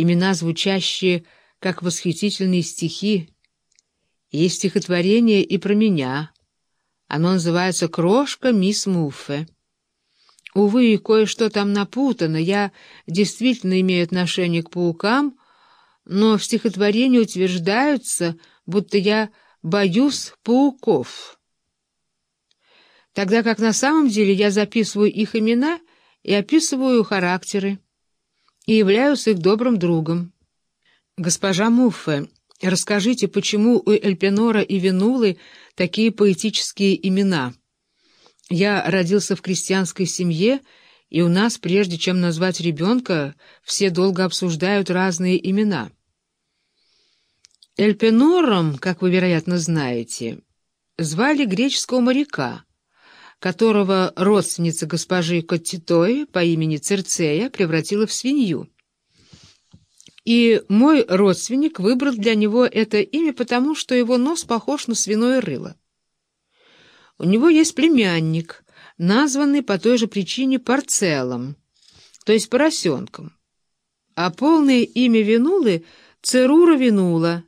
имена, звучащие, как восхитительные стихи. Есть стихотворение и про меня. Оно называется «Крошка мисс Муффе». Увы, кое-что там напутано. Я действительно имею отношение к паукам, но в стихотворении утверждаются, будто я боюсь пауков. Тогда как на самом деле я записываю их имена и описываю характеры, и являюсь их добрым другом. Госпожа Муффе, расскажите, почему у Эльпенора и Винулы такие поэтические имена — я родился в крестьянской семье, и у нас, прежде чем назвать ребенка, все долго обсуждают разные имена. Эльпенором, как вы, вероятно, знаете, звали греческого моряка, которого родственница госпожи Коттитой по имени Церцея превратила в свинью. И мой родственник выбрал для него это имя потому, что его нос похож на свиное рыло. У него есть племянник, названный по той же причине Парцелом, то есть поросенком. А полное имя Винулы — Церура Винула.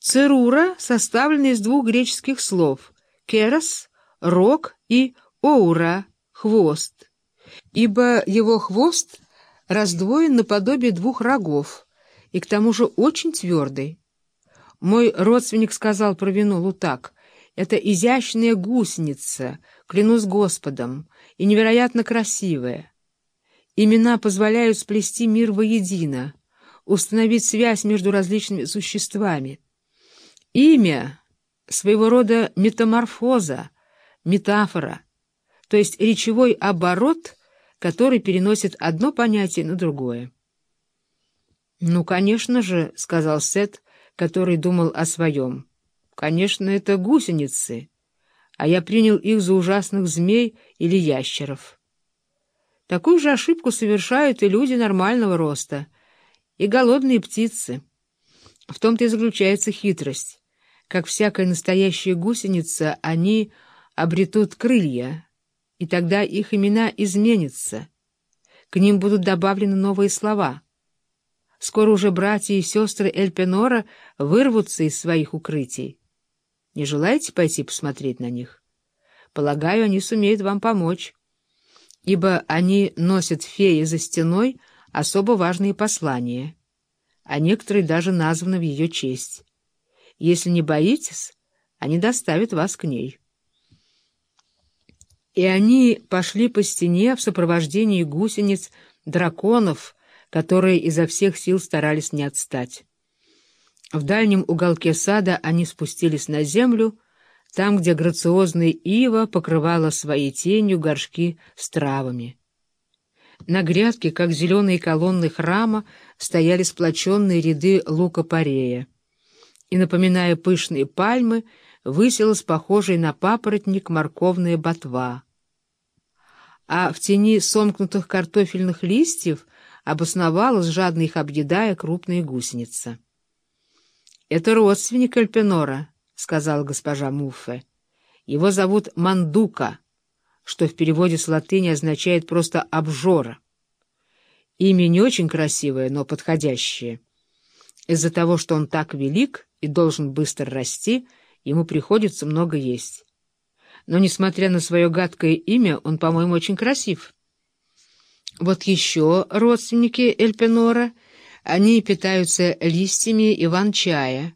Церура составлена из двух греческих слов — керос — рог и оура — хвост, ибо его хвост раздвоен наподобие двух рогов и к тому же очень твердый. Мой родственник сказал про Винулу так — это изящная гусеница, клянусь Господом, и невероятно красивая. Имена позволяют сплести мир воедино, установить связь между различными существами. Имя — своего рода метаморфоза, метафора, то есть речевой оборот, который переносит одно понятие на другое. «Ну, конечно же», — сказал Сет, который думал о своем. Конечно, это гусеницы, а я принял их за ужасных змей или ящеров. Такую же ошибку совершают и люди нормального роста, и голодные птицы. В том-то и заключается хитрость. Как всякая настоящая гусеница, они обретут крылья, и тогда их имена изменятся. К ним будут добавлены новые слова. Скоро уже братья и сестры Эльпенора вырвутся из своих укрытий. Не желаете пойти посмотреть на них? Полагаю, они сумеют вам помочь, ибо они носят феи за стеной особо важные послания, а некоторые даже названы в ее честь. Если не боитесь, они доставят вас к ней. И они пошли по стене в сопровождении гусениц, драконов, которые изо всех сил старались не отстать. В дальнем уголке сада они спустились на землю, там, где грациозная ива покрывала своей тенью горшки с травами. На грядке, как зеленые колонны храма, стояли сплоченные ряды лука-порея. И, напоминая пышные пальмы, высилась похожей на папоротник морковная ботва. А в тени сомкнутых картофельных листьев обосновалась, жадно их объедая, крупная гусеница. «Это родственник Эльпенора», — сказала госпожа Муффе. «Его зовут Мандука, что в переводе с латыни означает просто «обжора». Имя не очень красивое, но подходящее. Из-за того, что он так велик и должен быстро расти, ему приходится много есть. Но, несмотря на свое гадкое имя, он, по-моему, очень красив. Вот еще родственники Эльпенора — они питаются листьями иван-чая,